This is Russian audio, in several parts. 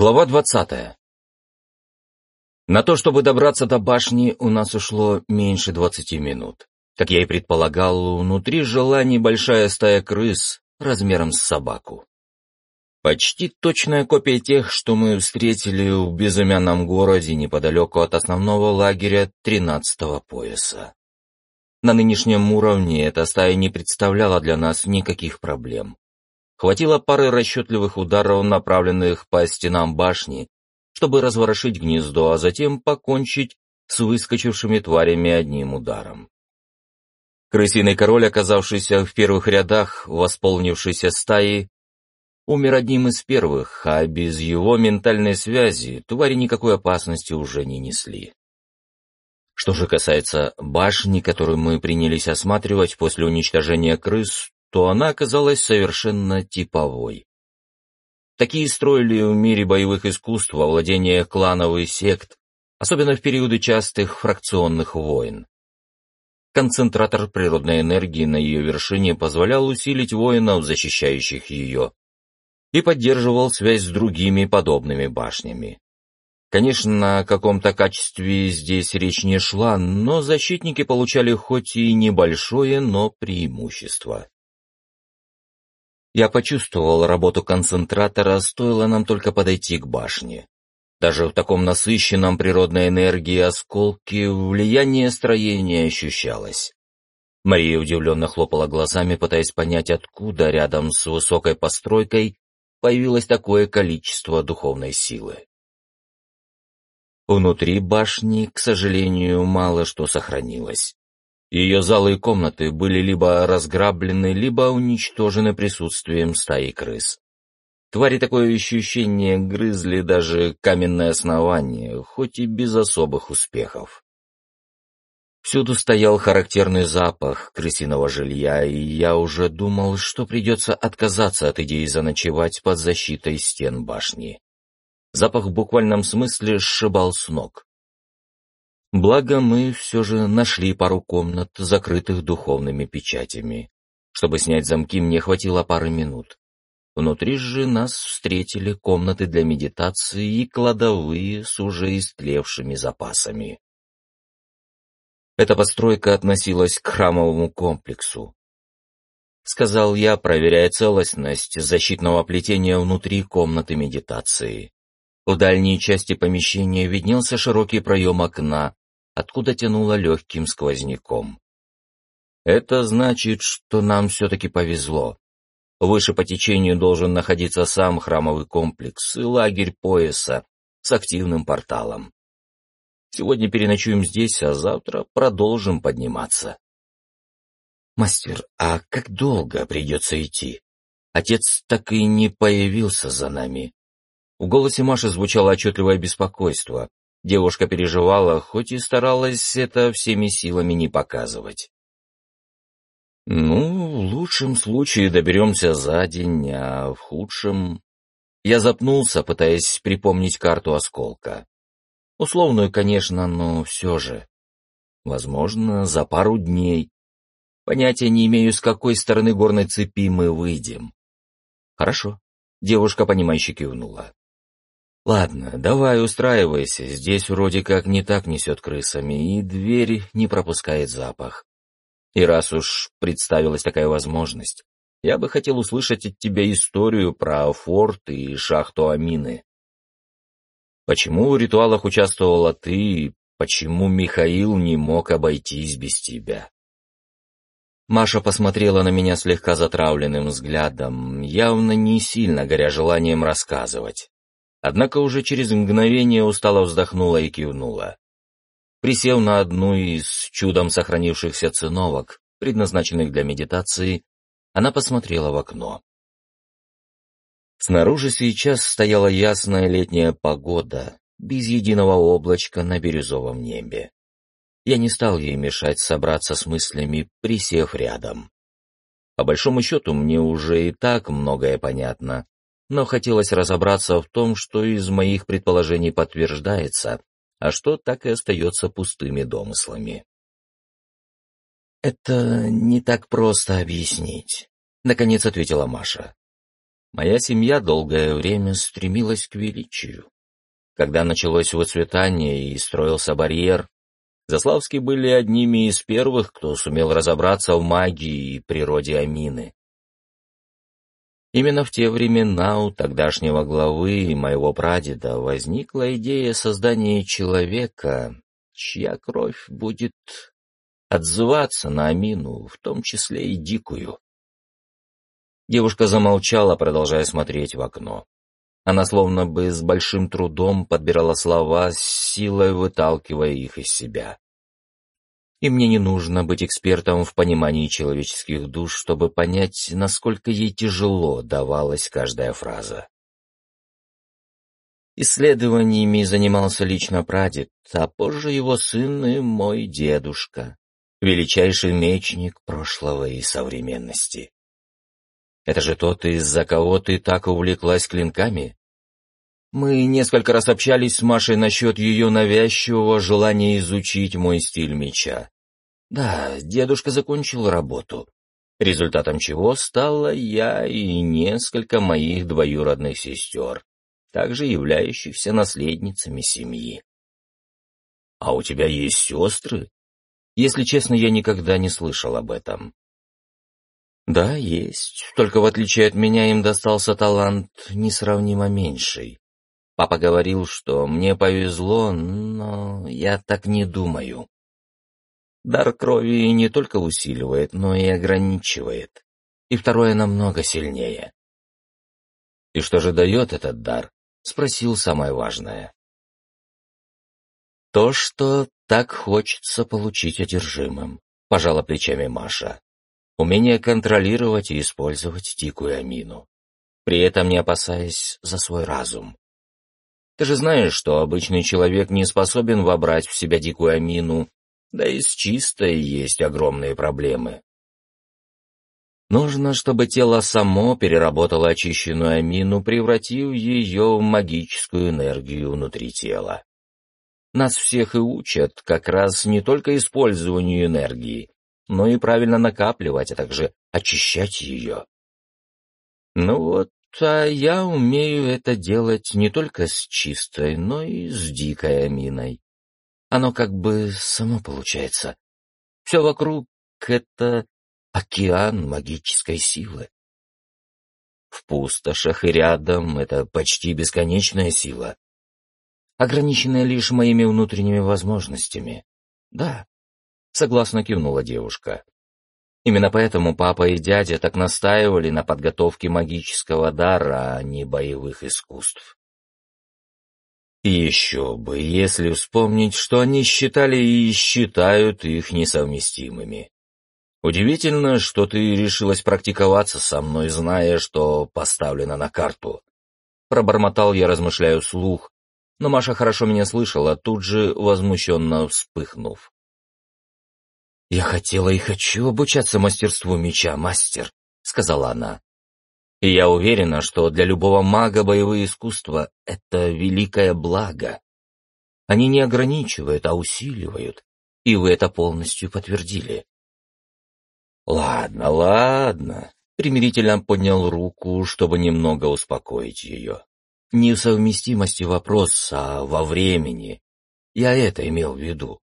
Глава двадцатая. На то, чтобы добраться до башни, у нас ушло меньше двадцати минут. Как я и предполагал, внутри жила небольшая стая крыс размером с собаку. Почти точная копия тех, что мы встретили в безымянном городе неподалеку от основного лагеря тринадцатого пояса. На нынешнем уровне эта стая не представляла для нас никаких проблем. Хватило пары расчетливых ударов, направленных по стенам башни, чтобы разворошить гнездо, а затем покончить с выскочившими тварями одним ударом. Крысиный король, оказавшийся в первых рядах восполнившейся стаи, умер одним из первых, а без его ментальной связи твари никакой опасности уже не несли. Что же касается башни, которую мы принялись осматривать после уничтожения крыс, то она оказалась совершенно типовой. Такие строили в мире боевых искусств во владение клановых сект, особенно в периоды частых фракционных войн. Концентратор природной энергии на ее вершине позволял усилить воинов, защищающих ее, и поддерживал связь с другими подобными башнями. Конечно, о каком-то качестве здесь речь не шла, но защитники получали хоть и небольшое, но преимущество. Я почувствовал работу концентратора, стоило нам только подойти к башне. Даже в таком насыщенном природной энергии осколке влияние строения ощущалось. Мария удивленно хлопала глазами, пытаясь понять, откуда рядом с высокой постройкой появилось такое количество духовной силы. Внутри башни, к сожалению, мало что сохранилось. Ее залы и комнаты были либо разграблены, либо уничтожены присутствием стаи крыс. Твари такое ощущение грызли даже каменное основание, хоть и без особых успехов. Всюду стоял характерный запах крысиного жилья, и я уже думал, что придется отказаться от идеи заночевать под защитой стен башни. Запах в буквальном смысле сшибал с ног. Благо, мы все же нашли пару комнат, закрытых духовными печатями. Чтобы снять замки, мне хватило пары минут. Внутри же нас встретили комнаты для медитации и кладовые с уже истлевшими запасами. Эта постройка относилась к храмовому комплексу. Сказал я, проверяя целостность защитного плетения внутри комнаты медитации. В дальней части помещения виднелся широкий проем окна, откуда тянуло легким сквозняком. Это значит, что нам все-таки повезло. Выше по течению должен находиться сам храмовый комплекс и лагерь пояса с активным порталом. Сегодня переночуем здесь, а завтра продолжим подниматься. Мастер, а как долго придется идти? Отец так и не появился за нами. В голосе Маши звучало отчетливое беспокойство. Девушка переживала, хоть и старалась это всеми силами не показывать. «Ну, в лучшем случае доберемся за день, а в худшем...» Я запнулся, пытаясь припомнить карту осколка. Условную, конечно, но все же. Возможно, за пару дней. Понятия не имею, с какой стороны горной цепи мы выйдем. Хорошо. Девушка, понимающе кивнула. «Ладно, давай устраивайся, здесь вроде как не так несет крысами, и дверь не пропускает запах. И раз уж представилась такая возможность, я бы хотел услышать от тебя историю про форт и шахту Амины. Почему в ритуалах участвовала ты, и почему Михаил не мог обойтись без тебя?» Маша посмотрела на меня слегка затравленным взглядом, явно не сильно горя желанием рассказывать. Однако уже через мгновение устало вздохнула и кивнула. Присев на одну из чудом сохранившихся циновок, предназначенных для медитации, она посмотрела в окно. Снаружи сейчас стояла ясная летняя погода, без единого облачка на бирюзовом небе. Я не стал ей мешать собраться с мыслями, присев рядом. По большому счету, мне уже и так многое понятно, но хотелось разобраться в том, что из моих предположений подтверждается, а что так и остается пустыми домыслами. «Это не так просто объяснить», — наконец ответила Маша. Моя семья долгое время стремилась к величию. Когда началось выцветание и строился барьер, Заславские были одними из первых, кто сумел разобраться в магии и природе Амины. Именно в те времена у тогдашнего главы и моего прадеда возникла идея создания человека, чья кровь будет отзываться на Амину, в том числе и дикую. Девушка замолчала, продолжая смотреть в окно. Она словно бы с большим трудом подбирала слова, с силой выталкивая их из себя. И мне не нужно быть экспертом в понимании человеческих душ, чтобы понять, насколько ей тяжело давалась каждая фраза. Исследованиями занимался лично прадед, а позже его сын и мой дедушка, величайший мечник прошлого и современности. Это же тот, из-за кого ты так увлеклась клинками? Мы несколько раз общались с Машей насчет ее навязчивого желания изучить мой стиль меча. Да, дедушка закончил работу, результатом чего стала я и несколько моих двоюродных сестер, также являющихся наследницами семьи. «А у тебя есть сестры?» Если честно, я никогда не слышал об этом. Да, есть, только в отличие от меня им достался талант несравнимо меньший. Папа говорил, что мне повезло, но я так не думаю. Дар крови не только усиливает, но и ограничивает. И второе намного сильнее. «И что же дает этот дар?» — спросил самое важное. «То, что так хочется получить одержимым», — пожала плечами Маша. «Умение контролировать и использовать дикую амину, при этом не опасаясь за свой разум. Ты же знаешь, что обычный человек не способен вобрать в себя дикую амину, да и с чистой есть огромные проблемы. Нужно, чтобы тело само переработало очищенную амину, превратив ее в магическую энергию внутри тела. Нас всех и учат как раз не только использованию энергии, но и правильно накапливать, а также очищать ее. Ну вот, а я умею это делать не только с чистой, но и с дикой аминой. Оно как бы само получается. Все вокруг — это океан магической силы. В пустошах и рядом — это почти бесконечная сила, ограниченная лишь моими внутренними возможностями. Да, согласно кивнула девушка. Именно поэтому папа и дядя так настаивали на подготовке магического дара, а не боевых искусств. И еще бы, если вспомнить, что они считали и считают их несовместимыми. Удивительно, что ты решилась практиковаться со мной, зная, что поставлено на карту. Пробормотал я, размышляя вслух, но Маша хорошо меня слышала, тут же возмущенно вспыхнув. «Я хотела и хочу обучаться мастерству меча, мастер», — сказала она. «И я уверена, что для любого мага боевые искусства — это великое благо. Они не ограничивают, а усиливают, и вы это полностью подтвердили». «Ладно, ладно», — примирительно поднял руку, чтобы немного успокоить ее. «Не в совместимости вопрос, а во времени. Я это имел в виду.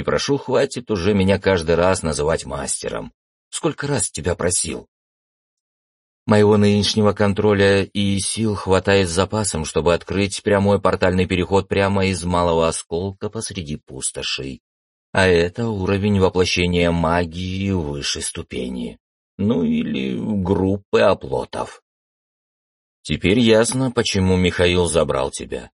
И прошу, хватит уже меня каждый раз называть мастером. Сколько раз тебя просил? Моего нынешнего контроля и сил хватает с запасом, чтобы открыть прямой портальный переход прямо из малого осколка посреди пустошей. А это уровень воплощения магии высшей ступени. Ну или группы оплотов. Теперь ясно, почему Михаил забрал тебя.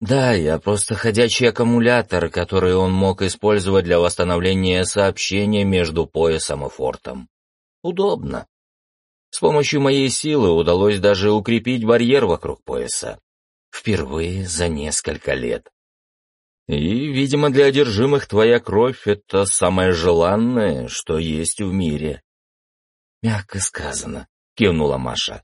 Да, я просто ходячий аккумулятор, который он мог использовать для восстановления сообщения между поясом и фортом. Удобно. С помощью моей силы удалось даже укрепить барьер вокруг пояса. Впервые за несколько лет. И, видимо, для одержимых твоя кровь — это самое желанное, что есть в мире. Мягко сказано, кивнула Маша.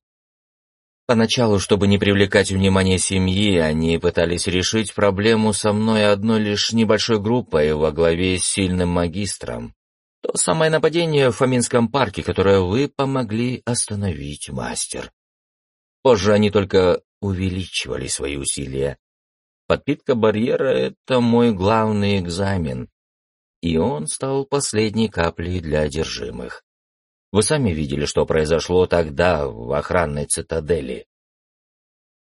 Поначалу, чтобы не привлекать внимание семьи, они пытались решить проблему со мной одной лишь небольшой группой во главе с сильным магистром. То самое нападение в Фоминском парке, которое вы помогли остановить, мастер. Позже они только увеличивали свои усилия. Подпитка барьера — это мой главный экзамен, и он стал последней каплей для одержимых. Вы сами видели, что произошло тогда в охранной цитадели.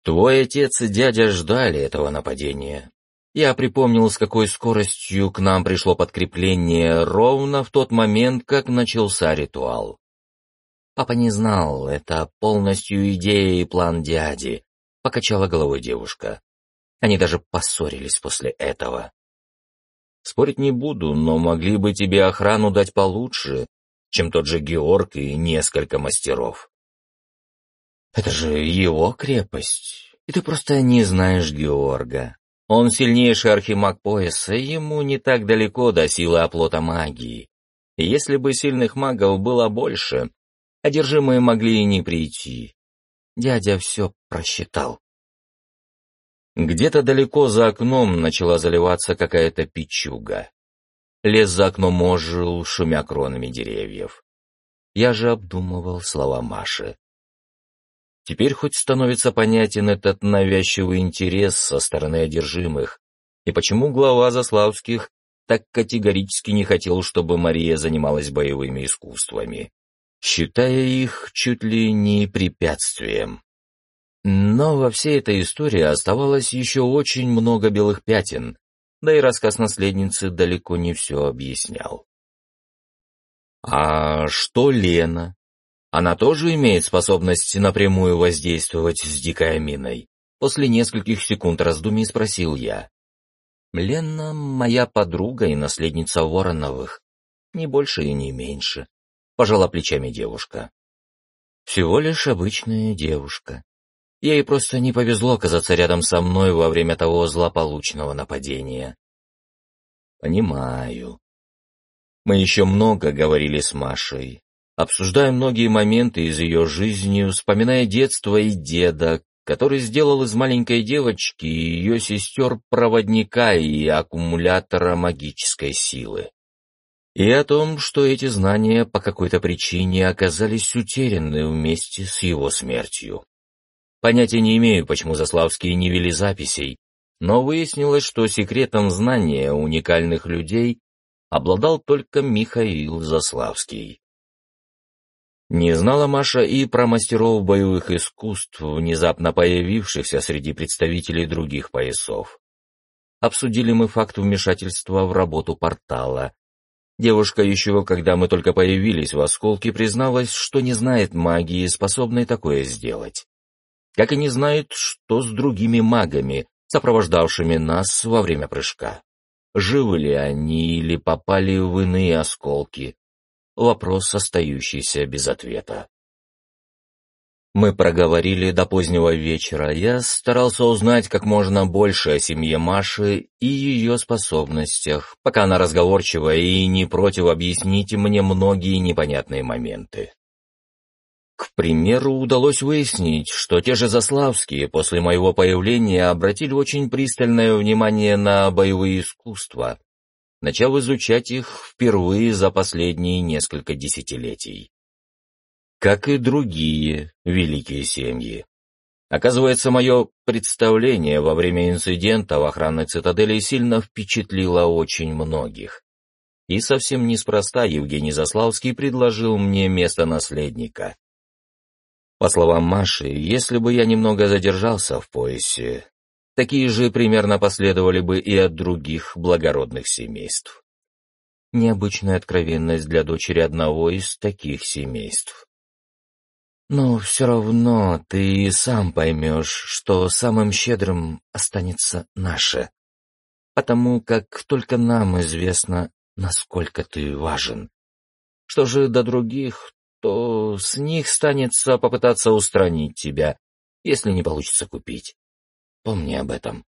Твой отец и дядя ждали этого нападения. Я припомнил, с какой скоростью к нам пришло подкрепление ровно в тот момент, как начался ритуал. Папа не знал, это полностью идея и план дяди, покачала головой девушка. Они даже поссорились после этого. Спорить не буду, но могли бы тебе охрану дать получше, чем тот же Георг и несколько мастеров. Это же его крепость, и ты просто не знаешь Георга. Он сильнейший архимаг пояса, ему не так далеко до силы оплота магии. И если бы сильных магов было больше, одержимые могли и не прийти. Дядя все просчитал. Где-то далеко за окном начала заливаться какая-то печуга. Лес за окном ожил, шумя кронами деревьев. Я же обдумывал слова Маши. Теперь хоть становится понятен этот навязчивый интерес со стороны одержимых, и почему глава Заславских так категорически не хотел, чтобы Мария занималась боевыми искусствами, считая их чуть ли не препятствием. Но во всей этой истории оставалось еще очень много белых пятен, да и рассказ наследницы далеко не все объяснял. «А что Лена? Она тоже имеет способность напрямую воздействовать с дикой аминой?» После нескольких секунд раздумий спросил я. «Лена — моя подруга и наследница Вороновых. Не больше и не меньше», — пожала плечами девушка. «Всего лишь обычная девушка. Ей просто не повезло оказаться рядом со мной во время того злополучного нападения. Понимаю. Мы еще много говорили с Машей, обсуждая многие моменты из ее жизни, вспоминая детство и деда, который сделал из маленькой девочки и ее сестер проводника и аккумулятора магической силы. И о том, что эти знания по какой-то причине оказались утеряны вместе с его смертью. Понятия не имею, почему Заславские не вели записей, но выяснилось, что секретом знания уникальных людей обладал только Михаил Заславский. Не знала Маша и про мастеров боевых искусств, внезапно появившихся среди представителей других поясов. Обсудили мы факт вмешательства в работу портала. Девушка еще, когда мы только появились в осколке, призналась, что не знает магии, способной такое сделать как и не знает, что с другими магами, сопровождавшими нас во время прыжка. Живы ли они или попали в иные осколки? Вопрос, остающийся без ответа. Мы проговорили до позднего вечера. Я старался узнать как можно больше о семье Маши и ее способностях, пока она разговорчива и не против объяснить мне многие непонятные моменты. К примеру, удалось выяснить, что те же Заславские после моего появления обратили очень пристальное внимание на боевые искусства, начав изучать их впервые за последние несколько десятилетий. Как и другие великие семьи. Оказывается, мое представление во время инцидента в охранной цитадели сильно впечатлило очень многих. И совсем неспроста Евгений Заславский предложил мне место наследника. По словам Маши, если бы я немного задержался в поясе, такие же примерно последовали бы и от других благородных семейств. Необычная откровенность для дочери одного из таких семейств. Но все равно ты сам поймешь, что самым щедрым останется наше, потому как только нам известно, насколько ты важен. Что же до других, то с них станется попытаться устранить тебя, если не получится купить. Помни об этом.